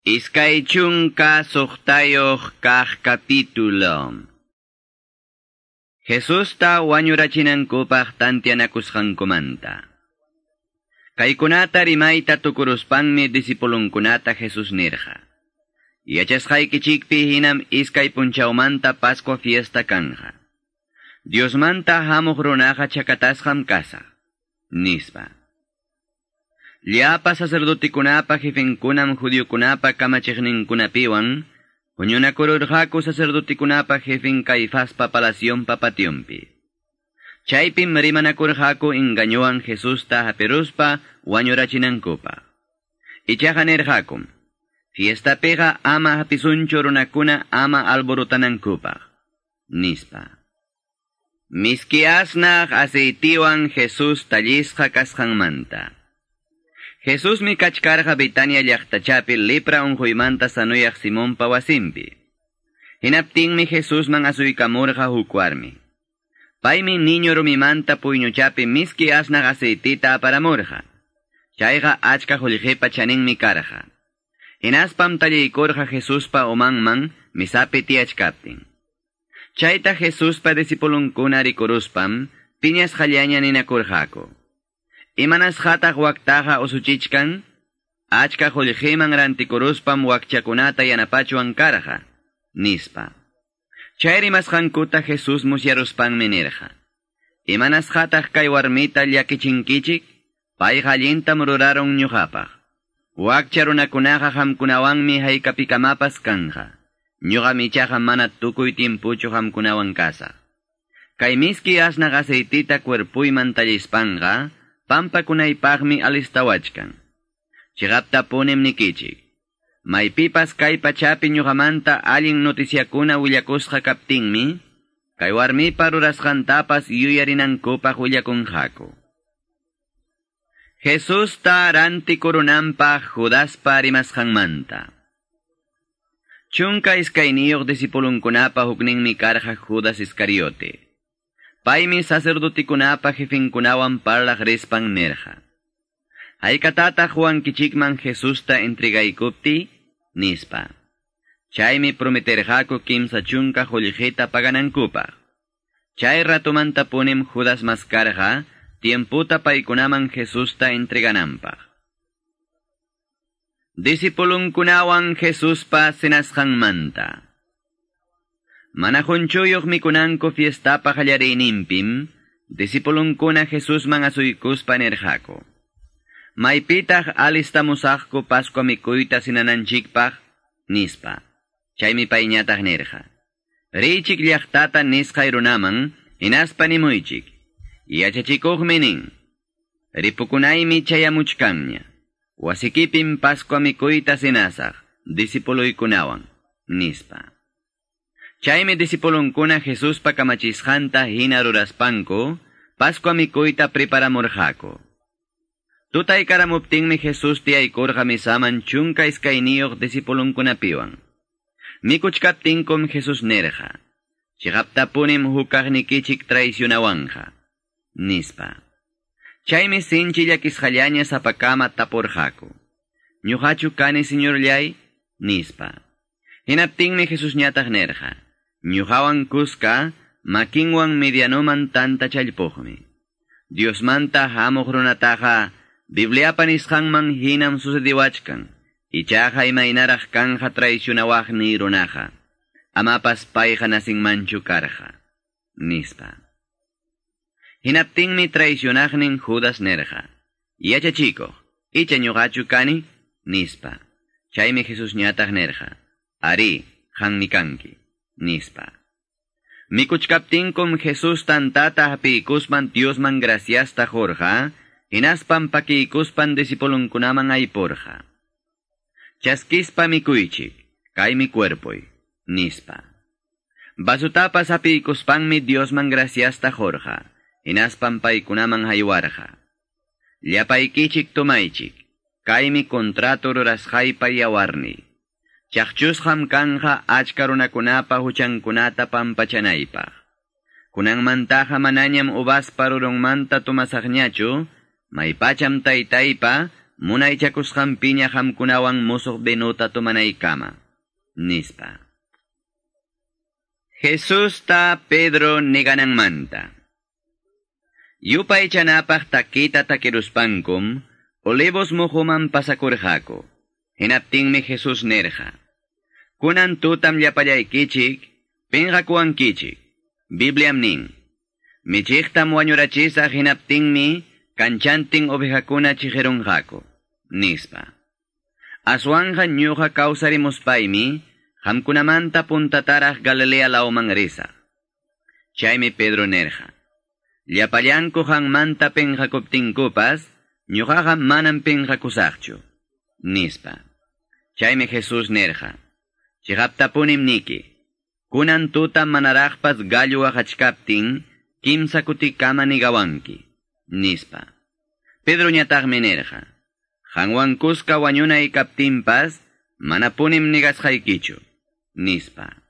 Iskay chunka suqtayoq kaq capítulo. Jesusta wañurachinankupaq tantianakusqankumanta. Kaykunata rimayta tukuruspanmi disipulunkunata Jesus nirqa. Yachasqaykichikpi hinam iskay punchawmanta Pascua fiesta kanja. Diosmanta hamuq runaqa chakatasqam kasaq. Nispa. Llapa sacerdotikunapa jefenkunam judiokunapa kamachiqninkunapiwan, huñunakururqaku sacerdotikunapa jefen Caifaspa palacionpa pationpi. Chaypim rimanakurqaku engañuan Jesusta haperuspa wañurachinankupa. Ichaqa nirqakum, fiestapiqa ama hapisunchu runakuna ama alborotanankupa. Nispa. Miski asnaq aceitiwan Jesus tallisqa kasqanmanta. Jesus mi kachkarqa Betania llaqtachapi lepra unquymanta sanuyaq Simonpa wasimpi. Hinaptinmi Jesus man asuykamurqa huk warmi. Paymi niño rumimanta puyñuchapi miski asnaq aceitita aparamurqa. Chayqa achka qullqipa chaninmi karqa. Hinaspam tallaykurqa Jesuspa umanman misapi tiyachkaptin. Chayta Jesuspa disipulunkuna rikuruspam piñas qallaña ninakurqaku. Imanas hataq waktaqa usuchichkan, achka qullqiman rantikuruspam wakchakunata yanapachuan karqa, nispa. Chay rimasqankuta Jesus musyaruspanmi nirqa. Imanas hataq kay warmita llakichinkichik, payqa allintam ruraron ñuqapaq. Wakcha runakunaqa hamkunawanmi haykapikamapas kanja. Ñuqa michaqa mana tukuy timpuchu hamkunawan kasaq. Kay miski asnaq aceitita cuerpuyman tallispanqa, pampakunaypaqmi alistawachkan. Chigapta punim nikichik. Maypipas kay pachapi ñuqamanta allin noticiakuna willakusqa kaptinmi, kay warmipa rurasqantapas yuyarinankupaq willakunqaku. Jesus ta rantikurunanpaq Judaspa rimasqanmanta. Chunka iskayniyuq disipulunkunapa hukninmi karqa Judas Iscariote. Paymi sacerdotikunapa jefenkunawan parlaq rispan nirqa. Haykatata Juan kichikman Jesusta entregaykupti, nispa. Chaymi prometerqaku kimsa chunka qullqita paganankupaq. Chay ratumanta punim Judas maskarqa, tiemputa paykunaman Jesusta entregananpaq. Disipulunkunawan Jesuspa sinasqanmanta. Manahunchuyuq mikunanku fiestapa qallarinimpim, disipulunkuna Jesusman asuykuspa nirqaku. Maypitaq alistamusaqku Pascua mikuyta sinananchikpaq, nispa. Chaymi payñataq nirqa. Richik llaqtata nisqay runaman, hinaspa nimuychik. Yachachikuqmi nin. Ripukunaymi chayamuchkanña. Wasikipim Pascua mikuyta sinasaq, disipuluykunawan, nispa. Chaymi disipulunkuna Jesuspa kamachisqanta hina ruraspanku, Pascua mikuyta preparamurqaku. Tutay karamuptinmi Jesus tiyaykurqa misaman chunka iskayniyuq disipulunkunapiwan. Mikuchkaptinkum Jesus nerqa. Chigaptapunim hukaqnikichik traicionawanja. Nispa. Chaymi sinchi llakisqallaña sapakama tapurqaku. Ñuqachu kani señor llay? Nispa. Hinaptinmi Jesus ñataq nerqa. Ñuqawan kuska, makinwan medianoman tanta challpuqmi. Diosmanta hamuq runataqa, Bibliapa nisqanman hinam sucediwachkan, ichaqa imaynaraq kanja traicionawaqni runaqa, amapas payqa nasinmanchu karqa, nispa. Hinaptinmi traicionaqnin Judas nerqa, yachachiko, icha ñuqachu kani, nispa. Chaymi Jesus ñataq nerqa, ari, hanmi nispa. Mikuchkaptinkum Jesus tantata hapikusman Diosman graciasta jorja, hinaspan pakikuspan disipulunkunaman ayporja. Chaskispa mikuychik, kay mi cuerpoy, nispa. Basutapas hapikuspanmi Diosman graciasta jorja, hinaspan paykunaman haywarja. Llapaykichik tumaychik, kay mi kontrato rurasjaypa yawarni. Chaqchusqam kanja achka runakunapa huchankunata pampachanaypaq. Kunanmantaqa manañam ubaspa rurunmanta tumasaqñachu, maypacham taytaypa munaychakusqanpiña hamkunawan musuq benuta kama. Nispa. Jesus ta Pedro manta. Yupay chanapaq takita takiruspankum, olivos muhuman pasakurjako. Hinaptingmi Jesus nerja. Kunan tutam llapallaykichik, pinqakuankichik. Bibliam nin. Michiktam wañurachisa hinaptingmi, kanchanting ovejakuna chijerunjako. Nispa. Aswanja ñuja paimi, hamkunamanta puntataraj Galilea lauman risa. Chaymi Pedro nerja. Llapallanku manta penjakuptinkupas, ñuqaqa manam penjakusaqchu. Nispa. Chaymi Jesús nerja. Chihaptapunim niki. Kunan tuta manaraqpas gallu ajachkaptin, kimsa kutikama nigawanki. Nispa. Pedro ñataqmi nerja. Hanwankuska wañunay kaptinpas, manapunim nigasqaykichu. Nispa.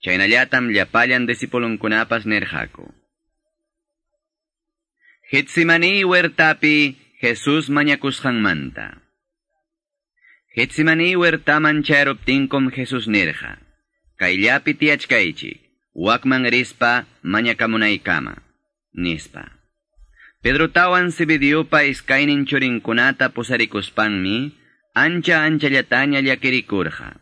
Chaynallatam llapallan disipulunkunapas nerjako. Getsimani huertapi Jesús manta. Getsimani huertaman chayroptinkom Jesús nerja. Kayllapi tiachkaychik, wakman rispa kama. Nispa. Pedro tawan sibidiopa iskainin churinkunata pusarikuspanmi, ancha ancha llataña llakirikurja.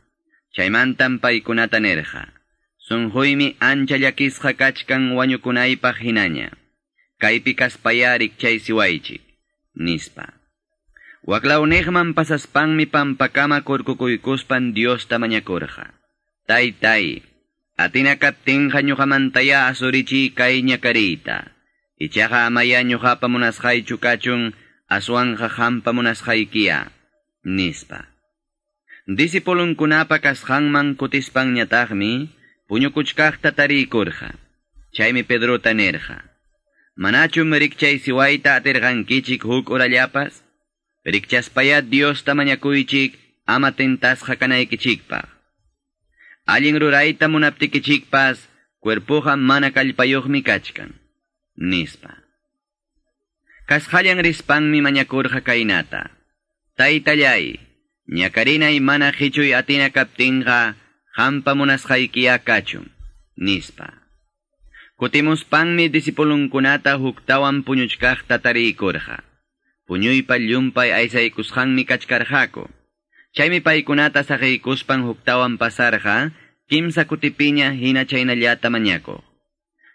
Chaymantan paikunata nerja. Sunjuymi ancha llakisja kachkan wanyukunaypaq hinaña kaypi kaspayari chay siwaychik, nispa. Waklawnejman pasaspanmi pampakama kurkukuykuspan Dios tamañakurja. Tay tay, atina kaptinja ñuqamantaya asurichi kay ñakarita. Ichaqa amaya ñuqapa munasqaychu kachun aswanja hampa munasqaykiya, nispa. Disipulunkunapa kasqanman kutispan ñataqmi, puñukuchkaqta tarikurja. Chaymi Pedrota nerja. Manachum rikchay siwayta atirqankichik huk urallapas, rikchaspaya Dios tamañakuychik ama tentasqa kanaykichikpaq. Allin rurayta munaptikichikpas, cuerpoja mana kallpayuqmi kachkan, nispa. Kasqallan rispanmi mañakurqa kaynata. Taytallay, ñakarinay mana hichuy atina kaptinqa, hampa munasqaykiya kachun, nispa. Kutimuspanmi disipulunkunata huktawan puñuchkaqta tariykurqa. Puñuypa llumpay aysaykusqanmi kachkarqaku. Chaymi paykunata saqiykuspan huktawan pasarqa, kimsa kutipiña hina chaynallata mañakuq.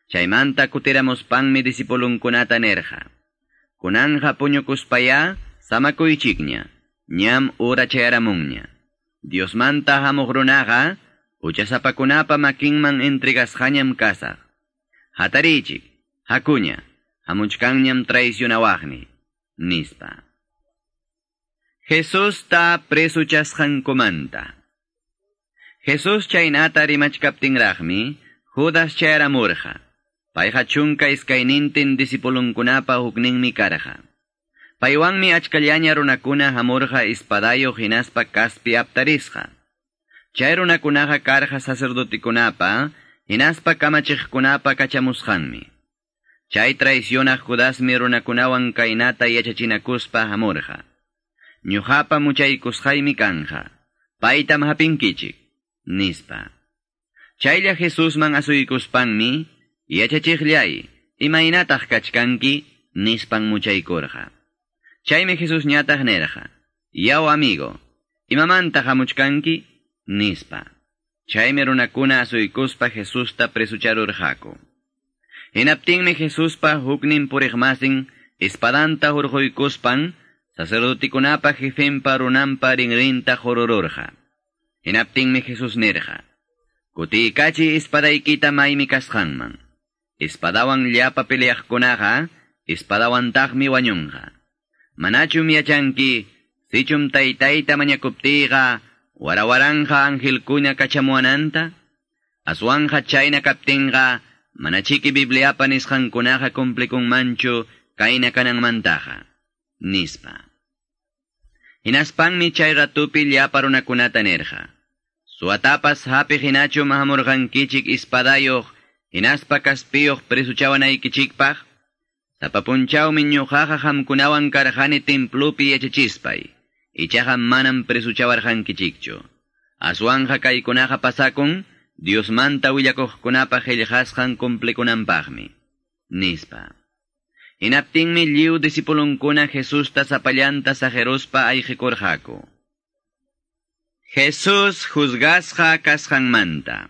Chaymanta kutiramuspanmi disipulunkunata nerja. Kunanja puñukuspaya, samakuychikña, ñam ura chayaramunña. Diosmanta hamuq runaqa, uchasapakunapa makinman entregasqañam kasaq. Hatarichik, hakuña, hamuchkanñam traicionawaqni, nispa. Jesús ta presuchasqankumanta. Jesús chaynata rimachkaptinraqmi, Judas chayramurqa. Payqa chunka iskaynintin disipulunkunapa hukninmi karqa. Paywanmi achkallaña runakuna hamurqa ispadayo hinaspa kaspi aptarisqa. Chay runakunaqa karqa sacerdotikunapa, Hinaspa kamachiqkunapa kachamusqanmi. Chay traicionaq Judasmi runakunawan kaynata yachachinakuspa hamurqa. Ñuqapa muchaykusqaymi kanja. Paytam hapinkichik, nispa. Chaylla Jesusman asuykuspanmi, yachachiqllay, imaynataq kachkanki, nispan muchaykurqa. Chaymi Jesus ñataq nerqa. Yaw amigo, imamanta hamuchkanki, nispa. Chaymi runakuna asuykuspa Jesusta presucharurjako. Hinaptinmi Jesuspa huknin puriqmasin espadanta hurquykuspan sacerdotikunapa jefenpa runanpa rinrinta jorororja. Hinaptinmi Jesus nerja. Kutikachi espadaykita maymi kasqanman. Espadawan llapa peleaqkunaqa espadawantaqmi wañunqa. Manachum yachanki, sichum taytayta mañakuptiqa Warawaranja angelkuña kachamuananta, aswanja chayna kaptinga, Manachiki bibliapanis jankunaja komplekun mancho, kaina kanang mantaja. Nispa. Hinaspanmi chay ratupi llaparunakunata nerja. Suatapas hapi hinacho mahamurgankichik ispadayoh, hinaspa kaspiyoh presuchawanaykichikpaj, tapapunchawmi ñujaja hamkunawan karjani timplupi yachachispay, ichaja manan presuchawarjankichikcho. Aswanja kaykunaja pasakun, Diosmanta willakuqkunapa qillqasqan kumplikunanpaqmi. Nispa. Hinaptinmi lliw disipulunkuna Jesusta sapallanta sajeruspa ayqikurqaku. Jesus juzgasqa kasqanmanta.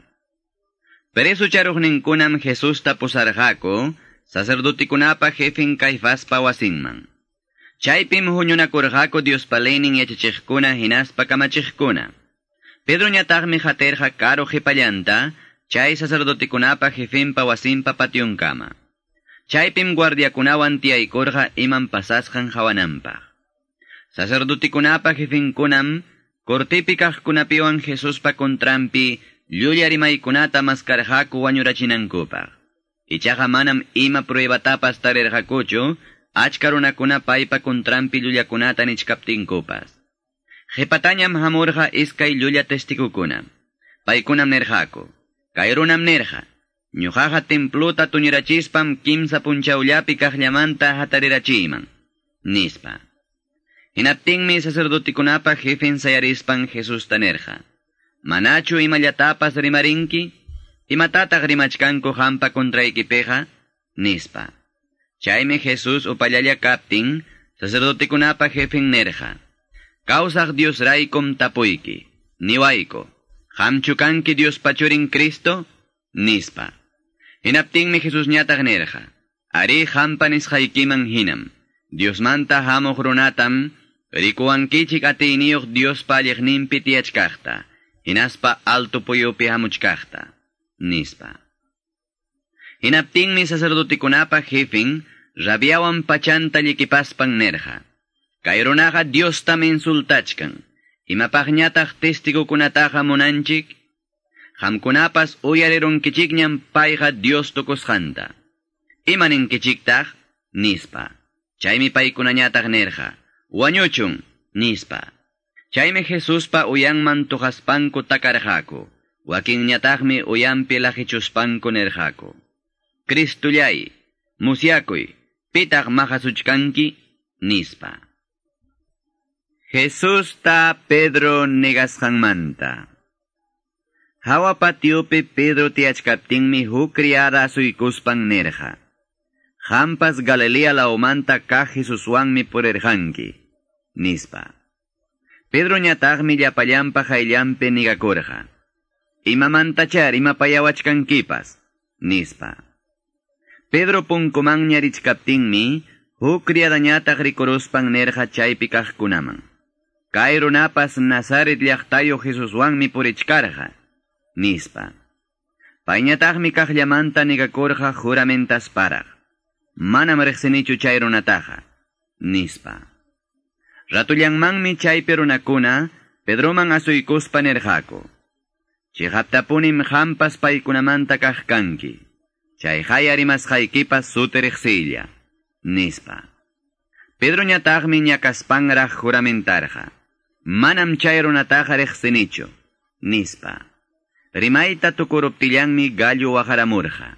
Preso charuqninkunam Jesusta pusarqaku, sacerdotikunapa jefin Caifaspa wasinman. Chaypim huñunakurqaku Diospalinin yachachiqkuna hinaspa kamachiqkuna. Pedro ñataqmi haterqa karo qhipallanta, chay sacerdotikunapa jefinpa wasinpa patyunkama. Chaypim guardiakunawan tiyaykurqa iman pasasqan hawananpaq. Sacerdotikunapa jefinkunam, kortipi kaqkunapiwan Jesuspa kontrampi, llullarimaykunata maskarqaku wañurachinankupaq. Ichaqa manam ima pruebatapas tarirqakuchu, achka runakuna paypa kontrampi llullakunata nichkaptinkupas. Jepatañam hamurqa iskay llulla testigukuna. Paykunam nerqaku. Kay runam nerqa. Ñuqaqa templuta tuñirachispam kimsa punchawllapi kaqllamanta hatarirachiyman. Nispa. Hinaptinmi sacerdotikunapa jefen sayarispan Jesusta nerqa. Manachu imallatapas rimarinki? Imatataq rimachkanku hampa kontraykipeqa? Nispa. Chaymi Jesus upallalla kaptin, sacerdotikunapa jefen nerqa. Causaj Dios raicom tapoiki, niwaiko, hamchukanki Dios pachurin Cristo, nispa. Hinaptingmi Jesus ñatag nerja, ari hampanis haikiman hinam, Dios manta hamoh runatam, rikuankichik atiniyok Dios palyaknimpi tiachkahta, hinaspa alto poyopi hamuchkahta, nispa. Hinaptingmi sacerdotikunapa jefin, rabiawan pachanta likipaspan nerja, Kay runaqa Diostam insultachkan. Imapaqñataq testigukunataqa munanchik, hamkunapas uyarirunkichikñam payqa Dios tukusqanta. Imaninkichiktaq, nispa. Chaymi paykunañataq nerja. Wañuchun, nispa. Chaymi Jesuspa uyanman tuhaspanku takarqaku. Wakinñataqmi uyanpi lajichuspanku nerqaku. Cristullay, musyakuy, pitaq mahasuchkanki, nispa. Jesus ta Pedro negasqanmanta. Hawa patiope Pedro tiachkaptinmi huk criada suykuspan nerja. Hampas Galilea laumanta ka Jesuswanmi purerjanki, nispa. Pedro ñataqmi llapallampa hayllampi nigakurja. Imamantachar imapayawachkankipas, nispa. Pedro punkuman ñarichkaptinmi, huk criadañataq rikuruspan nerja chaypi kaqkunaman. Kay runapas Nazaret llaqtayo Jesuswanmi purichkarqa, nispa. Payñataqmi kaqllamanta nigakurqa juramentasparaq. Manam riqsinichu chay nispa. Ratullanmanmi chaypi runakuna, Pedroman asuykuspa nerqaku. Chihaptapunim hampas paykunamanta kaqkanki. Chay hayarimasqaykipas suteriqsilla, nispa. Pedro ñataqmi ñakaspanraq juramentarqa. Manam chay runataqa riqsinichu, nispa. Rimayta tukuruptillanmi gallo wajaramurqa.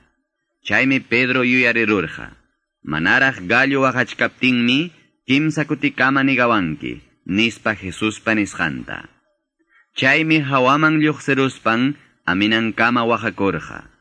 Chaymi Pedro yuyarirurqa. Manaraq gallo wajachkaptinmi kimsa kutikama nigawanki, nispa Jesuspa nisqanta. Chaymi hawaman lluqsiruspan aminan kama wajakurqa.